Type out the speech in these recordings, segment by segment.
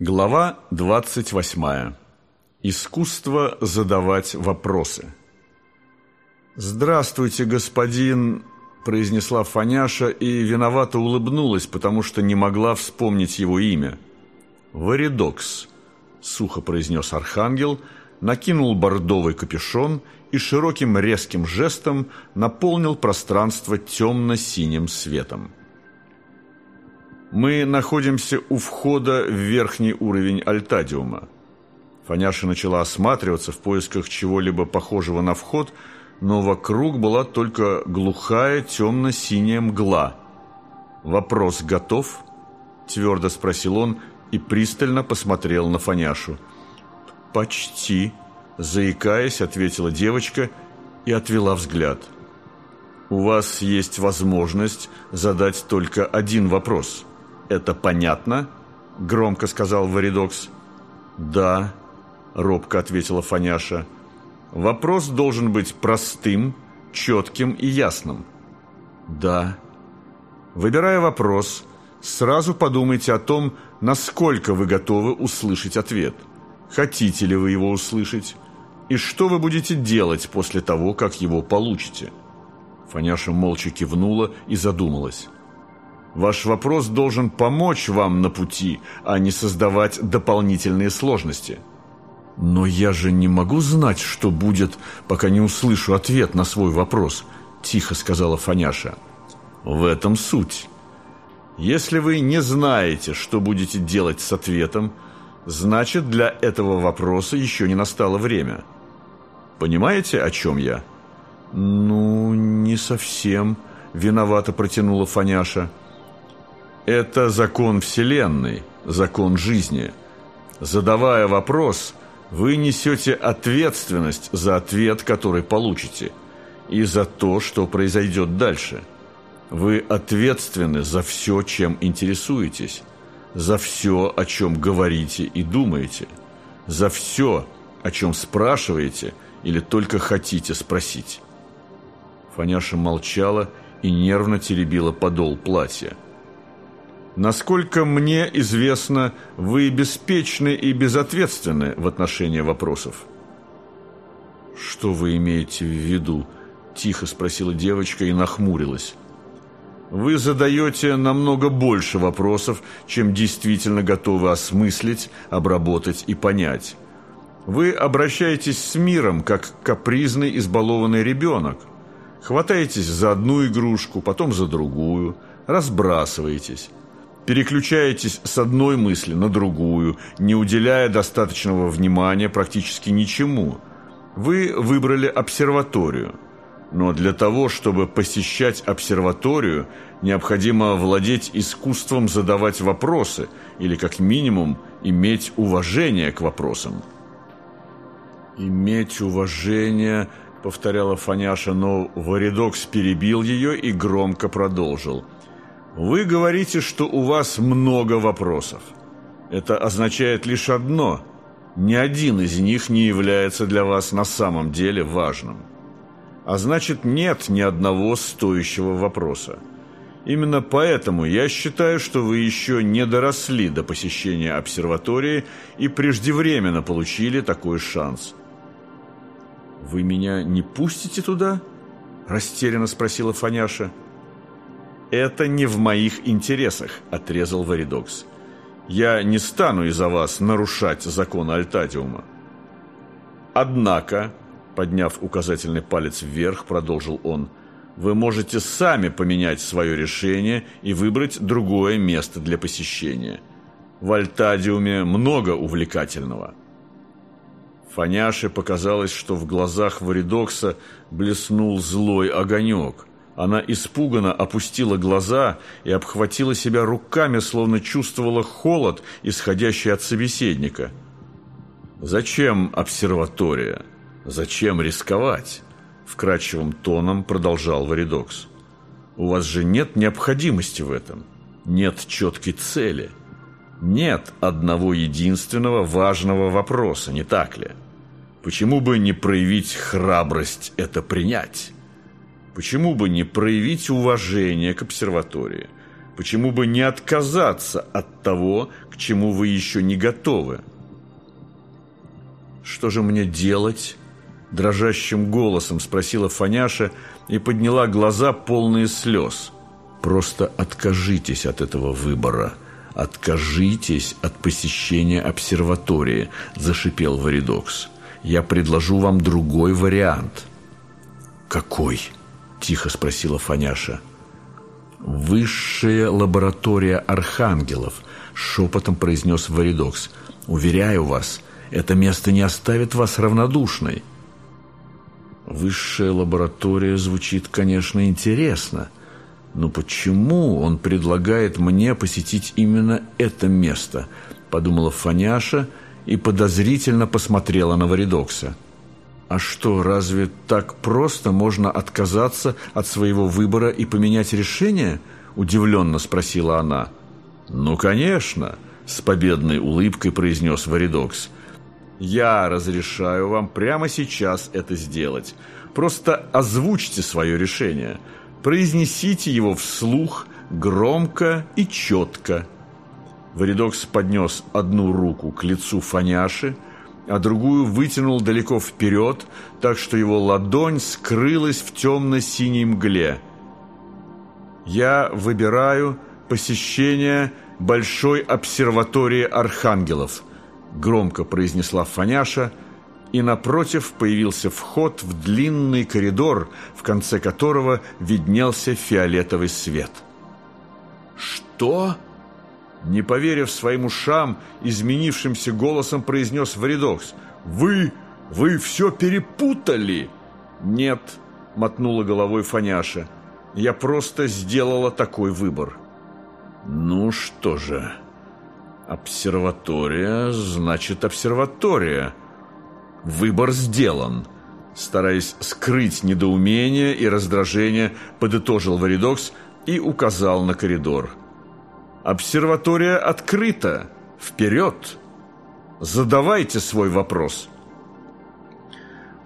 Глава 28. Искусство задавать вопросы. «Здравствуйте, господин...» – произнесла Фаняша и виновато улыбнулась, потому что не могла вспомнить его имя. «Варидокс», – сухо произнес архангел, накинул бордовый капюшон и широким резким жестом наполнил пространство темно-синим светом. Мы находимся у входа в верхний уровень Альтадиума. Фаняша начала осматриваться в поисках чего-либо похожего на вход, но вокруг была только глухая темно-синяя мгла. «Вопрос готов?» – твердо спросил он и пристально посмотрел на Фаняшу. «Почти», – заикаясь, ответила девочка и отвела взгляд. «У вас есть возможность задать только один вопрос». «Это понятно?» – громко сказал Варидокс. «Да», – робко ответила Фаняша. «Вопрос должен быть простым, четким и ясным». «Да». Выбирая вопрос, сразу подумайте о том, насколько вы готовы услышать ответ. Хотите ли вы его услышать? И что вы будете делать после того, как его получите?» Фаняша молча кивнула и задумалась. Ваш вопрос должен помочь вам на пути, а не создавать дополнительные сложности. Но я же не могу знать, что будет, пока не услышу ответ на свой вопрос, тихо сказала Фаняша. В этом суть. Если вы не знаете, что будете делать с ответом, значит, для этого вопроса еще не настало время. Понимаете, о чем я? Ну, не совсем, виновато протянула Фаняша. Это закон Вселенной, закон жизни. Задавая вопрос, вы несете ответственность за ответ, который получите, и за то, что произойдет дальше. Вы ответственны за все, чем интересуетесь, за все, о чем говорите и думаете, за все, о чем спрашиваете или только хотите спросить. Фаняша молчала и нервно теребила подол платья. Насколько мне известно, вы беспечны и безответственны в отношении вопросов. Что вы имеете в виду? Тихо спросила девочка и нахмурилась. Вы задаете намного больше вопросов, чем действительно готовы осмыслить, обработать и понять. Вы обращаетесь с миром, как капризный, избалованный ребенок. Хватаетесь за одну игрушку, потом за другую, разбрасываетесь переключаетесь с одной мысли на другую, не уделяя достаточного внимания практически ничему. Вы выбрали обсерваторию. Но для того, чтобы посещать обсерваторию, необходимо владеть искусством задавать вопросы или, как минимум, иметь уважение к вопросам. «Иметь уважение», — повторяла Фаняша, но Варидокс перебил ее и громко продолжил — вы говорите, что у вас много вопросов. Это означает лишь одно – ни один из них не является для вас на самом деле важным. А значит, нет ни одного стоящего вопроса. Именно поэтому я считаю, что вы еще не доросли до посещения обсерватории и преждевременно получили такой шанс. «Вы меня не пустите туда?» – растерянно спросила Фаняша. – «Это не в моих интересах», – отрезал Варидокс. «Я не стану из-за вас нарушать законы Альтадиума». «Однако», – подняв указательный палец вверх, продолжил он, «вы можете сами поменять свое решение и выбрать другое место для посещения. В Альтадиуме много увлекательного». Фаняше показалось, что в глазах Варидокса блеснул злой огонек. Она испуганно опустила глаза и обхватила себя руками, словно чувствовала холод, исходящий от собеседника. «Зачем обсерватория? Зачем рисковать?» Вкрадчивым тоном продолжал Варидокс. «У вас же нет необходимости в этом. Нет четкой цели. Нет одного единственного важного вопроса, не так ли? Почему бы не проявить храбрость это принять?» Почему бы не проявить уважение к обсерватории? Почему бы не отказаться от того, к чему вы еще не готовы? «Что же мне делать?» Дрожащим голосом спросила Фаняша и подняла глаза, полные слез. «Просто откажитесь от этого выбора. Откажитесь от посещения обсерватории», – зашипел Варидокс. «Я предложу вам другой вариант». «Какой?» – тихо спросила Фаняша. «Высшая лаборатория архангелов», – шепотом произнес Варидокс. «Уверяю вас, это место не оставит вас равнодушной». Высшая лаборатория звучит, конечно, интересно. Но почему он предлагает мне посетить именно это место? Подумала Фаняша и подозрительно посмотрела на Варидокса. А что, разве так просто можно отказаться от своего выбора и поменять решение? Удивленно спросила она. Ну, конечно, с победной улыбкой произнес Варидокс. Я разрешаю вам прямо сейчас это сделать. Просто озвучьте свое решение. Произнесите его вслух, громко и четко. Варидокс поднес одну руку к лицу Фаняши, а другую вытянул далеко вперед, так что его ладонь скрылась в темно-синей мгле. «Я выбираю посещение Большой обсерватории архангелов», громко произнесла Фаняша, и напротив появился вход в длинный коридор, в конце которого виднелся фиолетовый свет. «Что?» Не поверив своим ушам, изменившимся голосом произнес Варидокс. «Вы... вы все перепутали!» «Нет», — мотнула головой Фаняша. «Я просто сделала такой выбор». «Ну что же...» Обсерватория, значит, обсерватория. Выбор сделан. Стараясь скрыть недоумение и раздражение, подытожил Варидокс и указал на коридор. Обсерватория открыта. Вперед! Задавайте свой вопрос.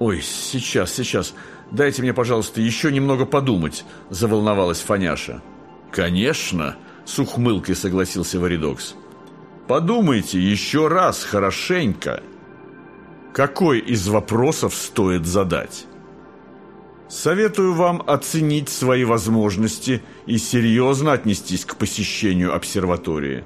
Ой, сейчас, сейчас. Дайте мне, пожалуйста, еще немного подумать, заволновалась Фаняша. Конечно, с ухмылкой согласился Варидокс. Подумайте еще раз хорошенько, какой из вопросов стоит задать. Советую вам оценить свои возможности и серьезно отнестись к посещению обсерватории.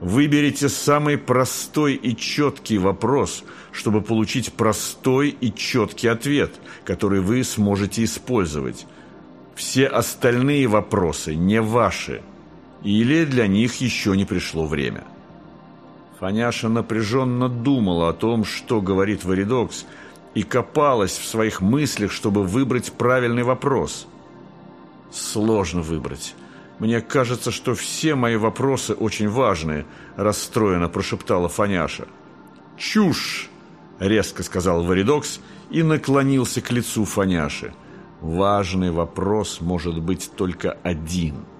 Выберите самый простой и четкий вопрос, чтобы получить простой и четкий ответ, который вы сможете использовать. Все остальные вопросы не ваши, или для них еще не пришло время. Фаняша напряженно думала о том, что говорит Варидокс, и копалась в своих мыслях, чтобы выбрать правильный вопрос. «Сложно выбрать. Мне кажется, что все мои вопросы очень важные», – расстроенно прошептала Фаняша. «Чушь!» – резко сказал Варидокс и наклонился к лицу Фаняши. «Важный вопрос может быть только один –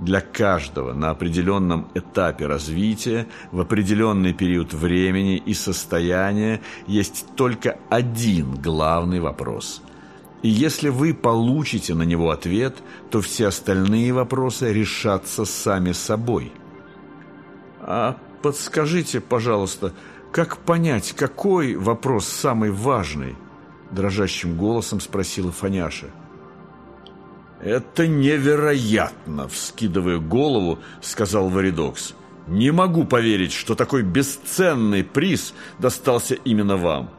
для каждого на определенном этапе развития, в определенный период времени и состояния есть только один главный вопрос. И если вы получите на него ответ, то все остальные вопросы решатся сами собой. А подскажите, пожалуйста, как понять, какой вопрос самый важный? Дрожащим голосом спросила Фаняша. «Это невероятно!» – вскидывая голову, сказал Варидокс. «Не могу поверить, что такой бесценный приз достался именно вам.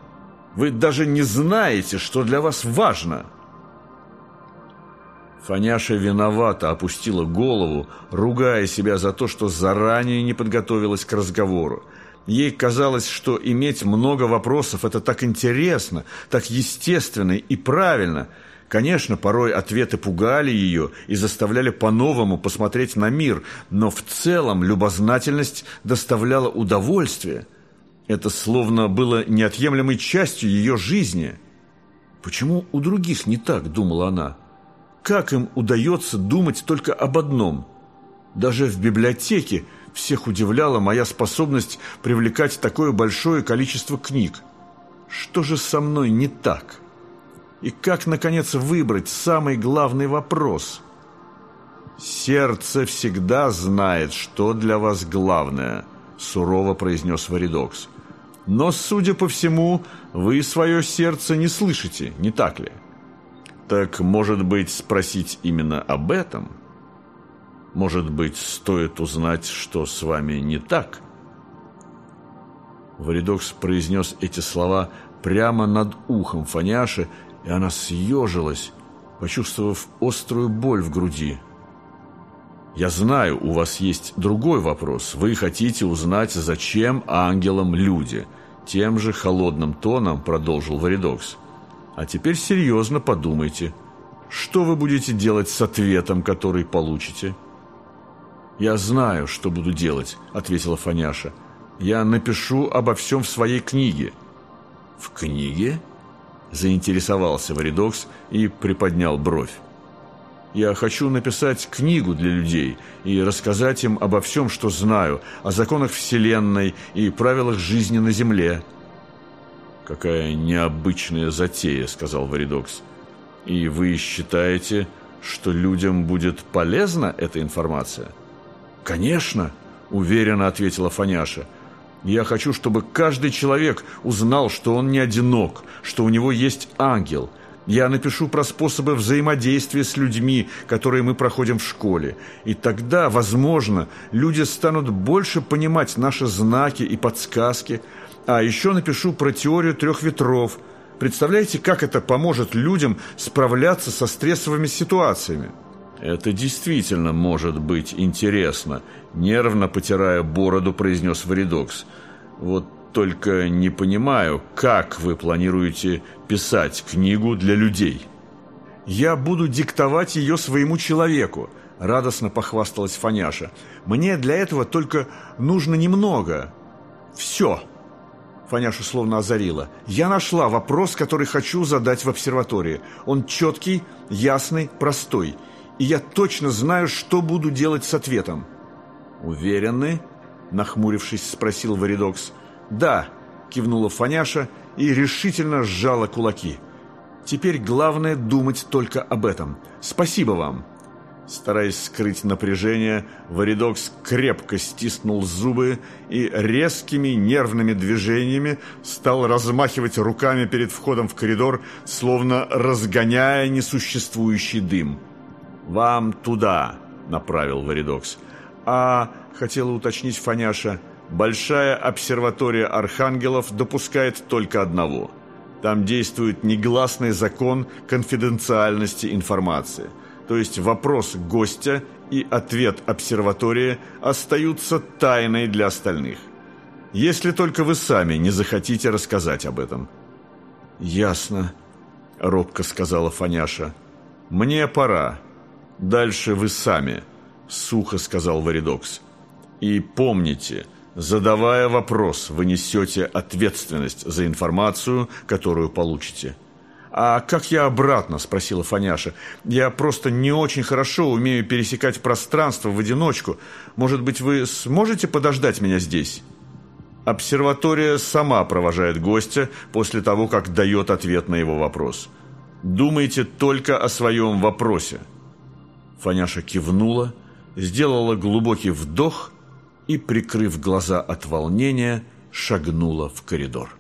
Вы даже не знаете, что для вас важно!» Фаняша виновато опустила голову, ругая себя за то, что заранее не подготовилась к разговору. Ей казалось, что иметь много вопросов – это так интересно, так естественно и правильно – Конечно, порой ответы пугали ее и заставляли по-новому посмотреть на мир, но в целом любознательность доставляла удовольствие. Это словно было неотъемлемой частью ее жизни. «Почему у других не так?» – думала она. «Как им удается думать только об одном? Даже в библиотеке всех удивляла моя способность привлекать такое большое количество книг. Что же со мной не так?» И как, наконец, выбрать самый главный вопрос? «Сердце всегда знает, что для вас главное», – сурово произнес Варидокс. «Но, судя по всему, вы свое сердце не слышите, не так ли?» «Так, может быть, спросить именно об этом?» «Может быть, стоит узнать, что с вами не так?» Варидокс произнес эти слова прямо над ухом Фаняши, и она съежилась, почувствовав острую боль в груди. Я знаю, у вас есть другой вопрос. Вы хотите узнать, зачем ангелам люди? Тем же холодным тоном продолжил Варидокс. А теперь серьезно подумайте. Что вы будете делать с ответом, который получите? «Я знаю, что буду делать», — ответила Фаняша. «Я напишу обо всем в своей книге». «В книге?» — заинтересовался Варидокс и приподнял бровь. Я хочу написать книгу для людей и рассказать им обо всем, что знаю, о законах Вселенной и правилах жизни на Земле». «Какая необычная затея», — сказал Варидокс. «И вы считаете, что людям будет полезна эта информация?» «Конечно», — уверенно ответила Фаняша. «Я хочу, чтобы каждый человек узнал, что он не одинок, что у него есть ангел» Я напишу про способы взаимодействия с людьми, которые мы проходим в школе. И тогда, возможно, люди станут больше понимать наши знаки и подсказки. А еще напишу про теорию трех ветров. Представляете, как это поможет людям справляться со стрессовыми ситуациями? Это действительно может быть интересно, нервно потирая бороду, произнес Варидокс. Вот только не понимаю, как вы планируете писать книгу для людей. Я буду диктовать ее своему человеку, радостно похвасталась Фаняша. Мне для этого только нужно немного. Все. Фаняша словно озарила. Я нашла вопрос, который хочу задать в обсерватории. Он четкий, ясный, простой. И я точно знаю, что буду делать с ответом. Уверены? Нахмурившись, спросил Варидокс. «Да», – кивнула Фаняша и решительно сжала кулаки. «Теперь главное думать только об этом. Спасибо вам». Стараясь скрыть напряжение, Варидокс крепко стиснул зубы и резкими нервными движениями стал размахивать руками перед входом в коридор, словно разгоняя несуществующий дым. «Вам туда», — направил Варидокс. «А...» — хотела уточнить Фаняша — Большая обсерватория архангелов допускает только одного. Там действует негласный закон конфиденциальности информации. То есть вопрос гостя и ответ обсерватории остаются тайной для остальных. Если только вы сами не захотите рассказать об этом. «Ясно», — робко сказала Фаняша. «Мне пора. Дальше вы сами», — сухо сказал Варидокс. «И помните, Задавая вопрос, вы несете ответственность за информацию, которую получите. «А как я обратно?» – спросила Фаняша. «Я просто не очень хорошо умею пересекать пространство в одиночку. Может быть, вы сможете подождать меня здесь?» Обсерватория сама провожает гостя после того, как дает ответ на его вопрос. «Думайте только о своем вопросе». Фаняша кивнула, сделала глубокий вдох – и, прикрыв глаза от волнения, шагнула в коридор.